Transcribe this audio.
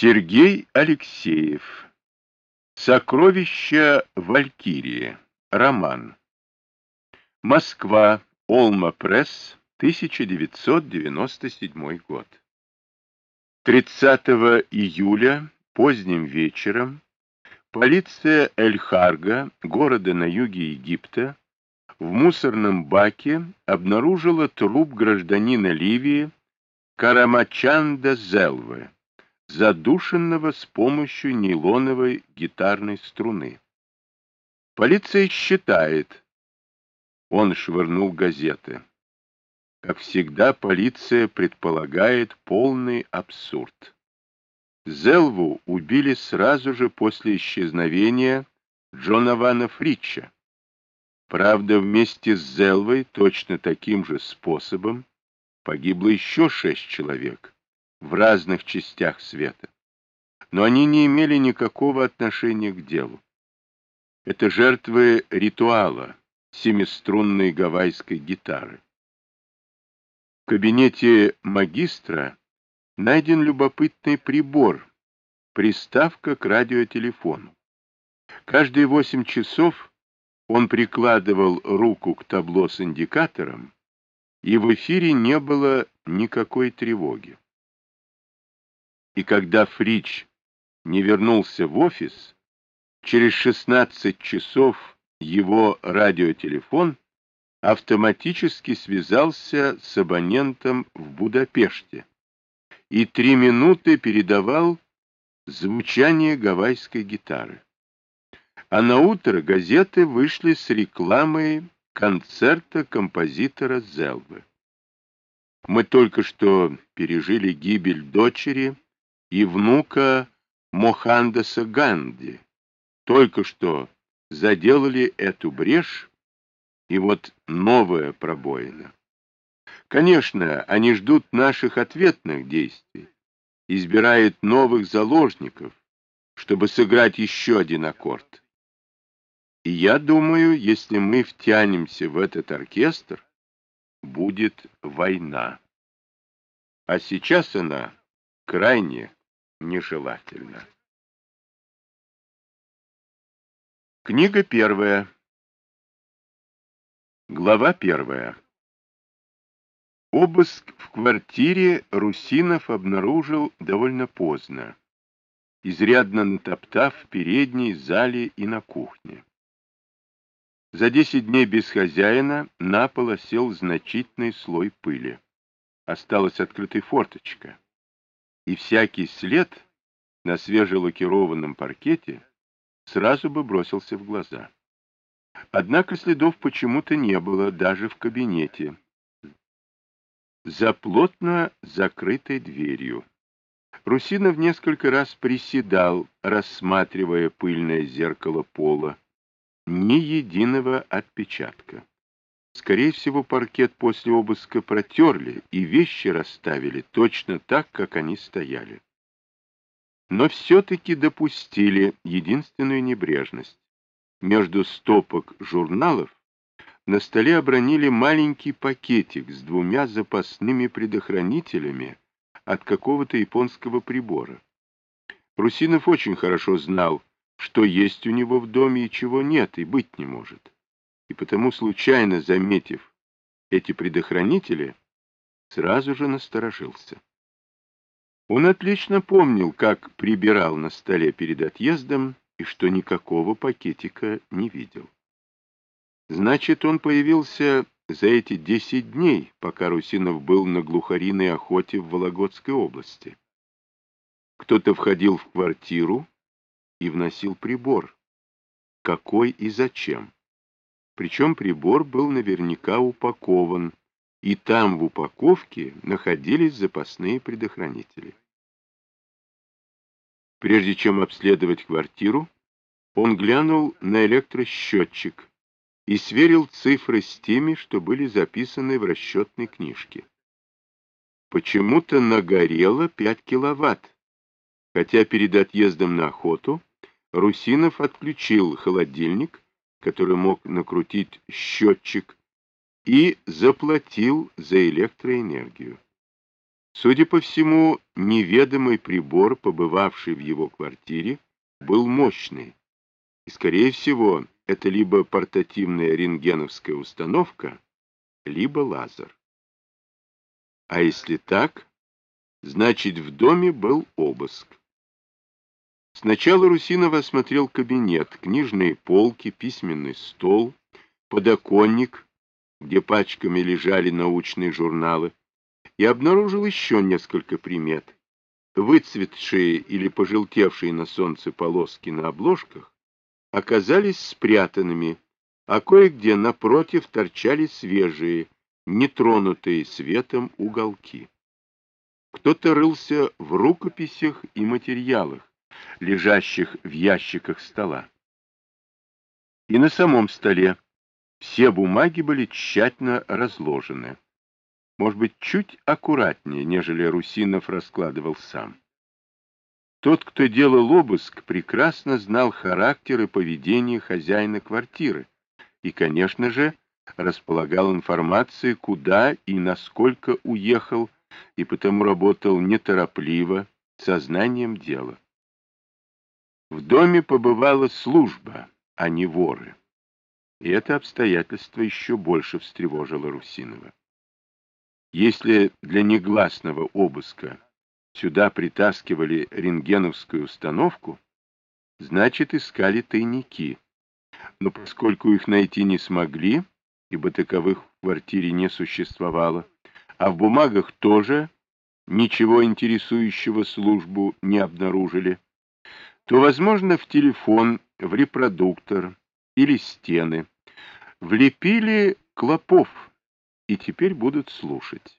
Сергей Алексеев. Сокровища Валькирии. Роман. Москва. Олма Пресс. 1997 год. 30 июля поздним вечером полиция Эль-Харга, города на юге Египта, в мусорном баке обнаружила труп гражданина Ливии Карамачанда Зелвы задушенного с помощью нейлоновой гитарной струны. Полиция считает, он швырнул газеты. Как всегда, полиция предполагает полный абсурд. Зелву убили сразу же после исчезновения Джонована Фритча. Правда, вместе с Зелвой точно таким же способом погибло еще шесть человек в разных частях света. Но они не имели никакого отношения к делу. Это жертвы ритуала, семиструнной гавайской гитары. В кабинете магистра найден любопытный прибор, приставка к радиотелефону. Каждые восемь часов он прикладывал руку к табло с индикатором, и в эфире не было никакой тревоги. И когда Фрич не вернулся в офис, через 16 часов его радиотелефон автоматически связался с абонентом в Будапеште и три минуты передавал звучание гавайской гитары. А на утро газеты вышли с рекламой концерта композитора Зелбы. Мы только что пережили гибель дочери и внука Мохандаса Ганди. Только что заделали эту брешь, и вот новая пробоина. Конечно, они ждут наших ответных действий, избирают новых заложников, чтобы сыграть еще один аккорд. И я думаю, если мы втянемся в этот оркестр, будет война. А сейчас она крайне нежелательно. Книга первая. Глава первая. Обыск в квартире Русинов обнаружил довольно поздно, изрядно натоптав в передней, зале и на кухне. За десять дней без хозяина на пол осел значительный слой пыли. Осталась открытой форточка и всякий след на свежелакированном паркете сразу бы бросился в глаза. Однако следов почему-то не было даже в кабинете, за плотно закрытой дверью. Русинов несколько раз приседал, рассматривая пыльное зеркало пола. Ни единого отпечатка. Скорее всего, паркет после обыска протерли и вещи расставили точно так, как они стояли. Но все-таки допустили единственную небрежность. Между стопок журналов на столе обронили маленький пакетик с двумя запасными предохранителями от какого-то японского прибора. Русинов очень хорошо знал, что есть у него в доме и чего нет, и быть не может и потому, случайно заметив эти предохранители, сразу же насторожился. Он отлично помнил, как прибирал на столе перед отъездом и что никакого пакетика не видел. Значит, он появился за эти десять дней, пока Русинов был на глухариной охоте в Вологодской области. Кто-то входил в квартиру и вносил прибор. Какой и зачем? Причем прибор был наверняка упакован, и там в упаковке находились запасные предохранители. Прежде чем обследовать квартиру, он глянул на электросчетчик и сверил цифры с теми, что были записаны в расчетной книжке. Почему-то нагорело 5 киловатт, хотя перед отъездом на охоту Русинов отключил холодильник который мог накрутить счетчик, и заплатил за электроэнергию. Судя по всему, неведомый прибор, побывавший в его квартире, был мощный. И, скорее всего, это либо портативная рентгеновская установка, либо лазер. А если так, значит, в доме был обыск. Сначала Русинов осмотрел кабинет, книжные полки, письменный стол, подоконник, где пачками лежали научные журналы, и обнаружил еще несколько примет. Выцветшие или пожелтевшие на солнце полоски на обложках оказались спрятанными, а кое-где напротив торчали свежие, нетронутые светом уголки. Кто-то рылся в рукописях и материалах, лежащих в ящиках стола. И на самом столе все бумаги были тщательно разложены. Может быть, чуть аккуратнее, нежели Русинов раскладывал сам. Тот, кто делал обыск, прекрасно знал характер и поведение хозяина квартиры и, конечно же, располагал информацией, куда и насколько уехал, и потому работал неторопливо, сознанием дела. В доме побывала служба, а не воры. И это обстоятельство еще больше встревожило Русинова. Если для негласного обыска сюда притаскивали рентгеновскую установку, значит, искали тайники. Но поскольку их найти не смогли, ибо таковых в квартире не существовало, а в бумагах тоже ничего интересующего службу не обнаружили, то, возможно, в телефон, в репродуктор или стены влепили клопов и теперь будут слушать.